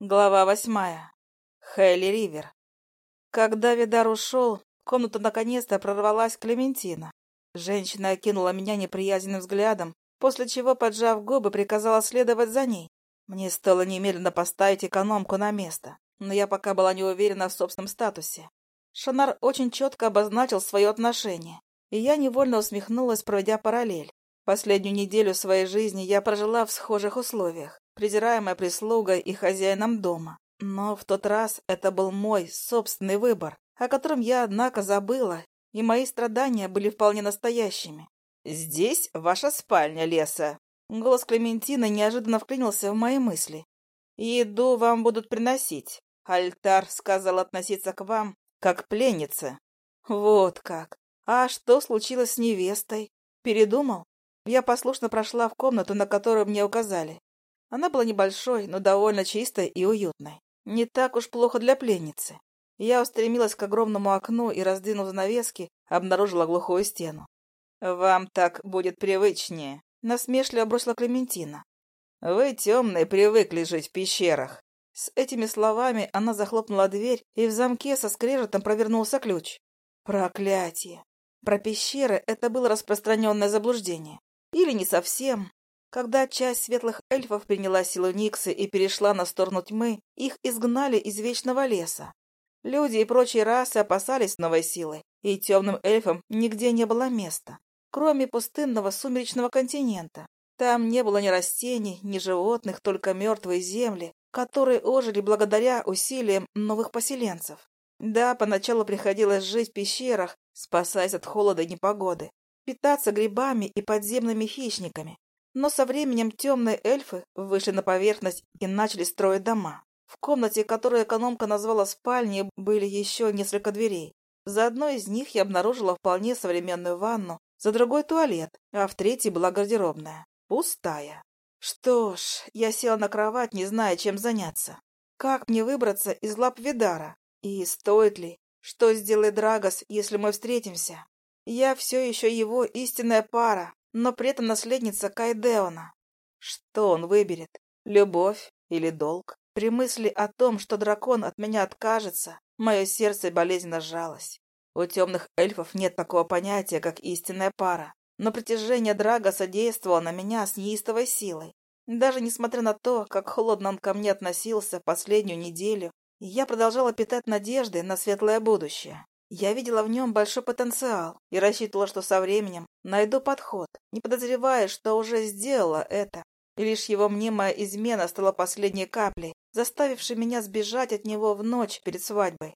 Глава восьмая. Хейли Ривер. Когда Видар ушел, в комнату наконец-то прорвалась Клементина. Женщина окинула меня неприязненным взглядом, после чего, поджав губы, приказала следовать за ней. Мне стоило немедленно поставить экономку на место, но я пока была не уверена в собственном статусе. Шанар очень четко обозначил свое отношение, и я невольно усмехнулась, проведя параллель. Последнюю неделю своей жизни я прожила в схожих условиях презираемая прислугой и хозяином дома. Но в тот раз это был мой собственный выбор, о котором я, однако, забыла, и мои страдания были вполне настоящими. «Здесь ваша спальня, Леса!» Голос Клементины неожиданно вклинился в мои мысли. «Еду вам будут приносить. Альтар сказал относиться к вам, как к пленнице». «Вот как! А что случилось с невестой? Передумал?» Я послушно прошла в комнату, на которую мне указали. Она была небольшой, но довольно чистой и уютной. Не так уж плохо для пленницы. Я устремилась к огромному окну и, раздвинув занавески, обнаружила глухую стену. «Вам так будет привычнее», — насмешливо бросила Клементина. «Вы, темные, привыкли жить в пещерах». С этими словами она захлопнула дверь, и в замке со скрежетом провернулся ключ. Проклятие! Про пещеры это было распространенное заблуждение. Или не совсем, когда часть светлых эльфов приняла силу Никсы и перешла на сторону тьмы, их изгнали из Вечного леса. Люди и прочие расы опасались новой силы, и темным эльфам нигде не было места, кроме пустынного сумеречного континента. Там не было ни растений, ни животных, только мертвые земли, которые ожили благодаря усилиям новых поселенцев. Да, поначалу приходилось жить в пещерах, спасаясь от холода и непогоды, питаться грибами и подземными хищниками, но со временем темные эльфы вышли на поверхность и начали строить дома. В комнате, которую экономка назвала спальней, были еще несколько дверей. За одной из них я обнаружила вполне современную ванну, за другой туалет, а в третьей была гардеробная. Пустая. Что ж, я села на кровать, не зная, чем заняться. Как мне выбраться из лап Видара? И стоит ли? Что сделает Драгос, если мы встретимся? Я все еще его истинная пара, но при этом наследница Кайдеона. Что он выберет? Любовь или долг? При мысли о том, что дракон от меня откажется, мое сердце болезненно сжалось. У темных эльфов нет такого понятия, как истинная пара. Но притяжение Драга содействовало на меня с неистовой силой. Даже несмотря на то, как холодно он ко мне относился последнюю неделю, я продолжала питать надежды на светлое будущее. Я видела в нем большой потенциал и рассчитывала, что со временем найду подход, не подозревая, что уже сделала это. И лишь его мнимая измена стала последней каплей, заставившей меня сбежать от него в ночь перед свадьбой.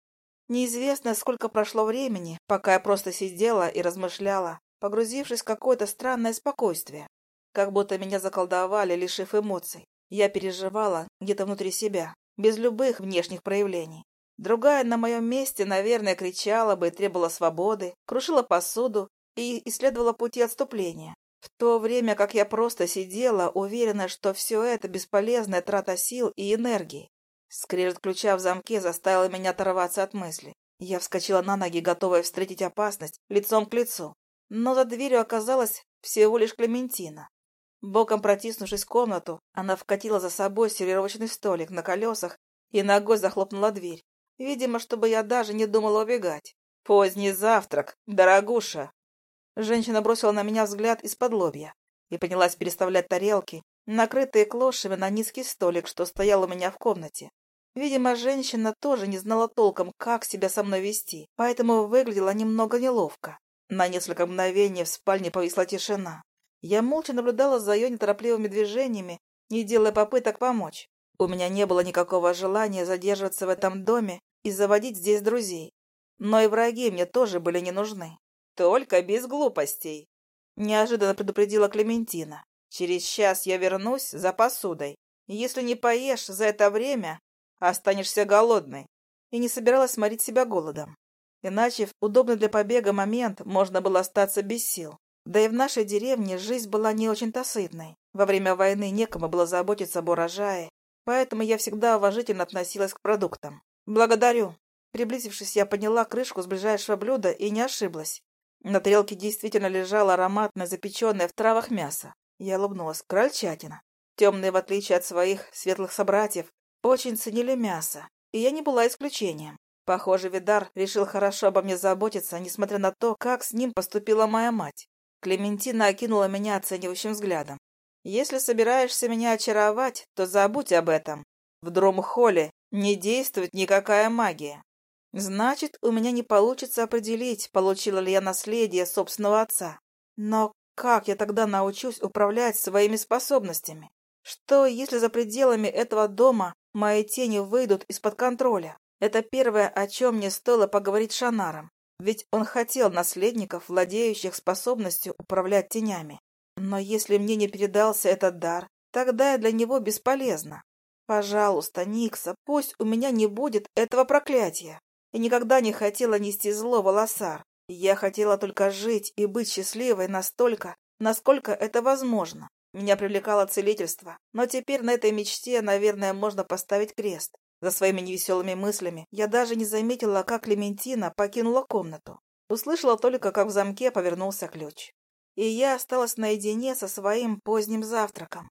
Неизвестно, сколько прошло времени, пока я просто сидела и размышляла, погрузившись в какое-то странное спокойствие. Как будто меня заколдовали, лишив эмоций. Я переживала где-то внутри себя, без любых внешних проявлений. Другая на моем месте, наверное, кричала бы и требовала свободы, крушила посуду и исследовала пути отступления. В то время как я просто сидела, уверенная, что все это бесполезная трата сил и энергии. Скрежет ключа в замке заставила меня оторваться от мысли. Я вскочила на ноги, готовая встретить опасность лицом к лицу. Но за дверью оказалась всего лишь Клементина. Боком протиснувшись в комнату, она вкатила за собой сервировочный столик на колесах и ногой захлопнула дверь. Видимо, чтобы я даже не думала убегать. «Поздний завтрак, дорогуша!» Женщина бросила на меня взгляд из-под лобья и принялась переставлять тарелки, накрытые клошами на низкий столик, что стоял у меня в комнате. Видимо, женщина тоже не знала толком, как себя со мной вести, поэтому выглядела немного неловко. На несколько мгновений в спальне повисла тишина. Я молча наблюдала за ее неторопливыми движениями, не делая попыток помочь. У меня не было никакого желания задерживаться в этом доме и заводить здесь друзей. Но и враги мне тоже были не нужны. Только без глупостей. Неожиданно предупредила Клементина. Через час я вернусь за посудой. Если не поешь за это время, останешься голодной. И не собиралась сморить себя голодом. Иначе в удобный для побега момент можно было остаться без сил. Да и в нашей деревне жизнь была не очень-то сытной. Во время войны некому было заботиться об урожае, поэтому я всегда уважительно относилась к продуктам. «Благодарю». Приблизившись, я подняла крышку с ближайшего блюда и не ошиблась. На тарелке действительно лежало ароматное, запеченное в травах мясо. Я улыбнулась. Крольчатина. Темные, в отличие от своих светлых собратьев, очень ценили мясо, и я не была исключением. Похоже, Видар решил хорошо обо мне заботиться, несмотря на то, как с ним поступила моя мать. Клементина окинула меня оценивающим взглядом. «Если собираешься меня очаровать, то забудь об этом. В Дромхолле не действует никакая магия. Значит, у меня не получится определить, получила ли я наследие собственного отца. Но как я тогда научусь управлять своими способностями? Что, если за пределами этого дома мои тени выйдут из-под контроля? Это первое, о чем мне стоило поговорить с Шанаром. Ведь он хотел наследников, владеющих способностью управлять тенями. Но если мне не передался этот дар, тогда я для него бесполезна. Пожалуйста, Никса, пусть у меня не будет этого проклятия. Я никогда не хотела нести зло волосар. Я хотела только жить и быть счастливой настолько, насколько это возможно. Меня привлекало целительство, но теперь на этой мечте, наверное, можно поставить крест. За своими невеселыми мыслями я даже не заметила, как Клементина покинула комнату. Услышала только, как в замке повернулся ключ. И я осталась наедине со своим поздним завтраком.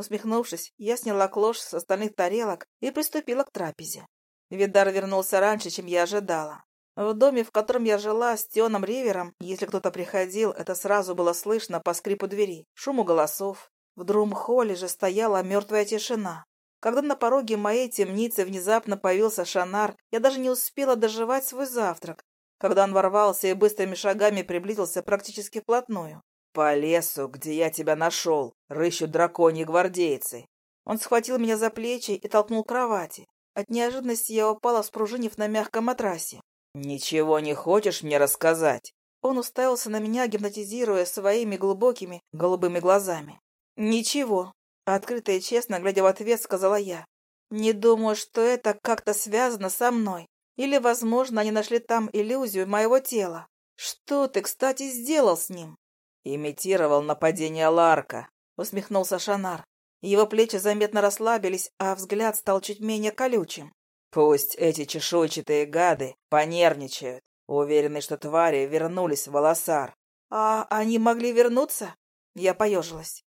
Усмехнувшись, я сняла клош с остальных тарелок и приступила к трапезе. Видар вернулся раньше, чем я ожидала. В доме, в котором я жила с Тионом Ривером, если кто-то приходил, это сразу было слышно по скрипу двери, шуму голосов. В друм-холле же стояла мертвая тишина. Когда на пороге моей темницы внезапно появился Шанар, я даже не успела доживать свой завтрак, когда он ворвался и быстрыми шагами приблизился практически вплотную. «По лесу, где я тебя нашел, рыщут драконьи гвардейцы». Он схватил меня за плечи и толкнул к кровати. От неожиданности я упала, спружинив на мягком матрасе. «Ничего не хочешь мне рассказать?» Он уставился на меня, гипнотизируя своими глубокими голубыми глазами. «Ничего», Открыто и честно, глядя в ответ, сказала я. Не думаю, что это как-то связано со мной. Или, возможно, они нашли там иллюзию моего тела. Что ты, кстати, сделал с ним? Имитировал нападение Ларка, усмехнулся Шанар. Его плечи заметно расслабились, а взгляд стал чуть менее колючим. Пусть эти чешуйчатые гады понервничают, уверенные, что твари вернулись в Волосар. А они могли вернуться? Я поежилась.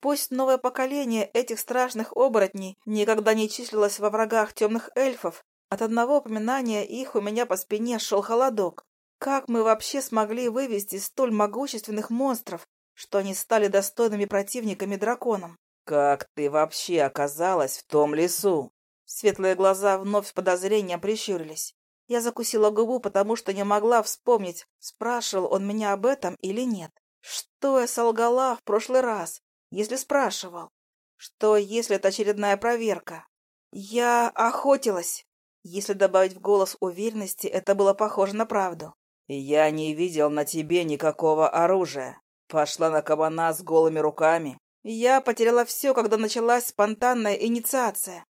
Пусть новое поколение этих страшных оборотней никогда не числилось во врагах темных эльфов, от одного упоминания их у меня по спине шел холодок. Как мы вообще смогли вывести столь могущественных монстров, что они стали достойными противниками драконам? «Как ты вообще оказалась в том лесу?» Светлые глаза вновь с подозрением прищурились. Я закусила губу, потому что не могла вспомнить, спрашивал он меня об этом или нет. Что я солгала в прошлый раз? если спрашивал. Что, если это очередная проверка? Я охотилась. Если добавить в голос уверенности, это было похоже на правду. Я не видел на тебе никакого оружия. Пошла на кабана с голыми руками. Я потеряла все, когда началась спонтанная инициация.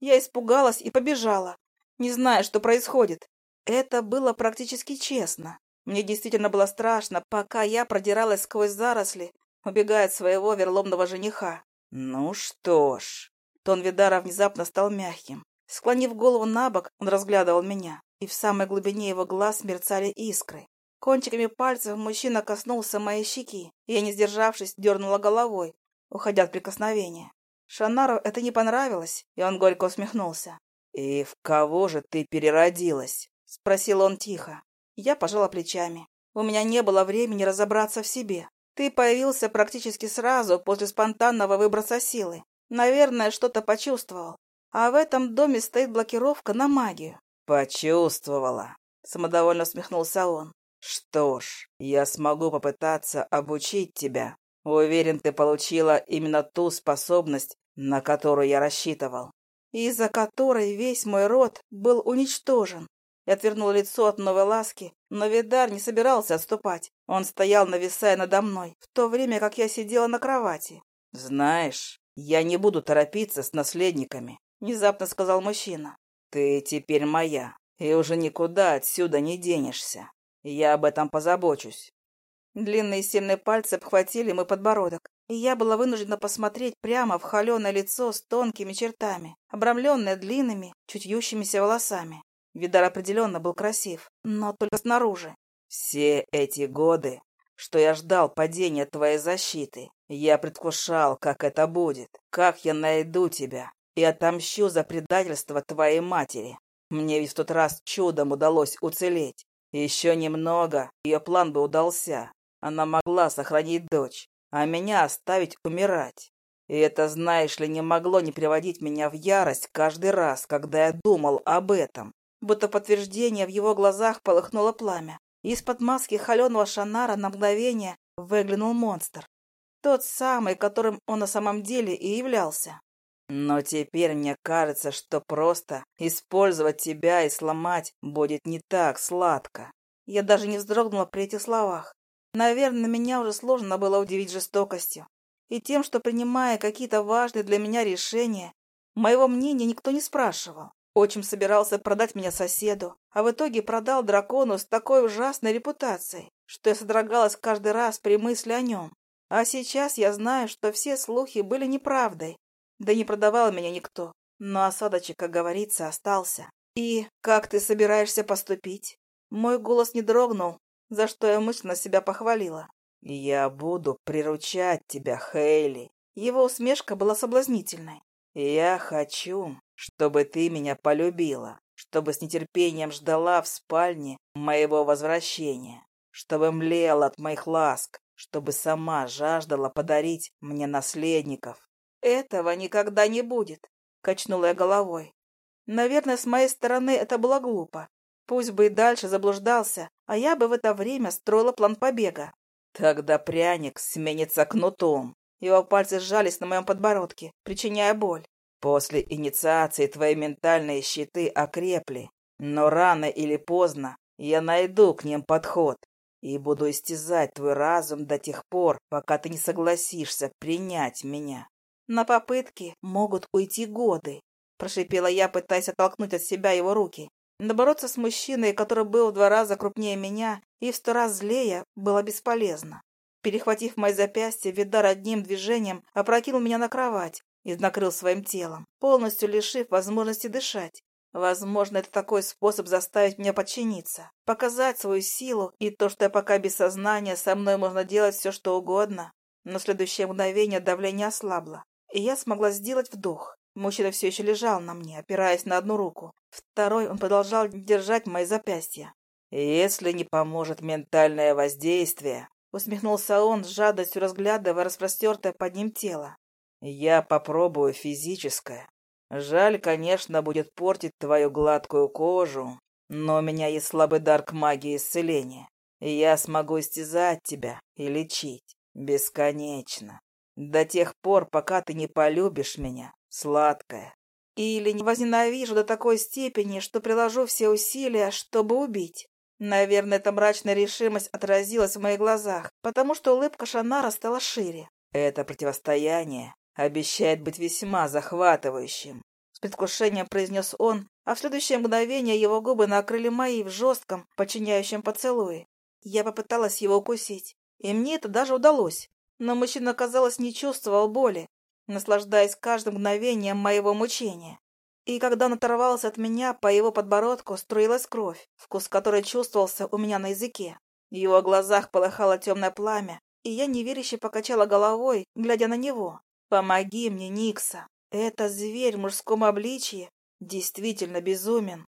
Я испугалась и побежала, не зная, что происходит. Это было практически честно. Мне действительно было страшно, пока я продиралась сквозь заросли, убегая от своего верломного жениха. Ну что ж... Тон Видара внезапно стал мягким. Склонив голову на бок, он разглядывал меня, и в самой глубине его глаз мерцали искры. Кончиками пальцев мужчина коснулся моей щеки, и я, не сдержавшись, дернула головой, уходя от прикосновения. Шанару это не понравилось, и он горько усмехнулся. «И в кого же ты переродилась?» — спросил он тихо. Я пожала плечами. У меня не было времени разобраться в себе. Ты появился практически сразу после спонтанного выброса силы. Наверное, что-то почувствовал. А в этом доме стоит блокировка на магию. Почувствовала. Самодовольно усмехнулся он. Что ж, я смогу попытаться обучить тебя. Уверен, ты получила именно ту способность, на которую я рассчитывал. Из-за которой весь мой род был уничтожен и отвернул лицо от новой ласки, но Видар не собирался отступать. Он стоял, нависая надо мной, в то время как я сидела на кровати. «Знаешь, я не буду торопиться с наследниками», — внезапно сказал мужчина. «Ты теперь моя, и уже никуда отсюда не денешься. Я об этом позабочусь». Длинные сильные пальцы обхватили мой подбородок, и я была вынуждена посмотреть прямо в холеное лицо с тонкими чертами, обрамленное длинными, чуть ющимися волосами. Видар определенно был красив, но только снаружи. Все эти годы, что я ждал падения твоей защиты, я предвкушал, как это будет, как я найду тебя и отомщу за предательство твоей матери. Мне ведь в тот раз чудом удалось уцелеть. Еще немного, ее план бы удался. Она могла сохранить дочь, а меня оставить умирать. И это, знаешь ли, не могло не приводить меня в ярость каждый раз, когда я думал об этом. Будто подтверждение в его глазах полыхнуло пламя. Из-под маски холеного шанара на мгновение выглянул монстр. Тот самый, которым он на самом деле и являлся. Но теперь мне кажется, что просто использовать тебя и сломать будет не так сладко. Я даже не вздрогнула при этих словах. Наверное, меня уже сложно было удивить жестокостью. И тем, что, принимая какие-то важные для меня решения, моего мнения никто не спрашивал. Отчим собирался продать меня соседу, а в итоге продал дракону с такой ужасной репутацией, что я содрогалась каждый раз при мысли о нем. А сейчас я знаю, что все слухи были неправдой, да не продавал меня никто. Но осадочек, как говорится, остался. И как ты собираешься поступить? Мой голос не дрогнул, за что я мысленно себя похвалила. «Я буду приручать тебя, Хейли». Его усмешка была соблазнительной. «Я хочу, чтобы ты меня полюбила, чтобы с нетерпением ждала в спальне моего возвращения, чтобы млела от моих ласк, чтобы сама жаждала подарить мне наследников». «Этого никогда не будет», — качнула я головой. «Наверное, с моей стороны это было глупо. Пусть бы и дальше заблуждался, а я бы в это время строила план побега. Тогда пряник сменится кнутом. Его пальцы сжались на моем подбородке, причиняя боль. После инициации твои ментальные щиты окрепли, но рано или поздно я найду к ним подход и буду истязать твой разум до тех пор, пока ты не согласишься принять меня. На попытки могут уйти годы, прошипела я, пытаясь оттолкнуть от себя его руки. Но бороться с мужчиной, который был в два раза крупнее меня и в сто раз злее, было бесполезно. Перехватив мои запястья, Видар одним движением опрокинул меня на кровать и накрыл своим телом, полностью лишив возможности дышать. Возможно, это такой способ заставить меня подчиниться, показать свою силу и то, что я пока без сознания, со мной можно делать все, что угодно. Но следующее мгновение давление ослабло, и я смогла сделать вдох. Мужчина все еще лежал на мне, опираясь на одну руку. Второй он продолжал держать мои запястья. «Если не поможет ментальное воздействие», — усмехнулся он, с жадостью разглядывая распростертое под ним тело. «Я попробую физическое. Жаль, конечно, будет портить твою гладкую кожу, но у меня есть слабый дар к магии исцеления, и я смогу истязать тебя и лечить бесконечно, до тех пор, пока ты не полюбишь меня, сладкая. Или не возненавижу до такой степени, что приложу все усилия, чтобы убить. Наверное, эта мрачная решимость отразилась в моих глазах, потому что улыбка Шанара стала шире. Это противостояние обещает быть весьма захватывающим. С предвкушением произнес он, а в следующее мгновение его губы накрыли мои в жестком, подчиняющем поцелуе. Я попыталась его укусить, и мне это даже удалось. Но мужчина, казалось, не чувствовал боли, наслаждаясь каждым мгновением моего мучения. И когда он оторвался от меня, по его подбородку струилась кровь, вкус которой чувствовался у меня на языке. В его глазах полыхало темное пламя, и я неверяще покачала головой, глядя на него. «Помоги мне, Никса! Это зверь в мужском обличье действительно безумен!»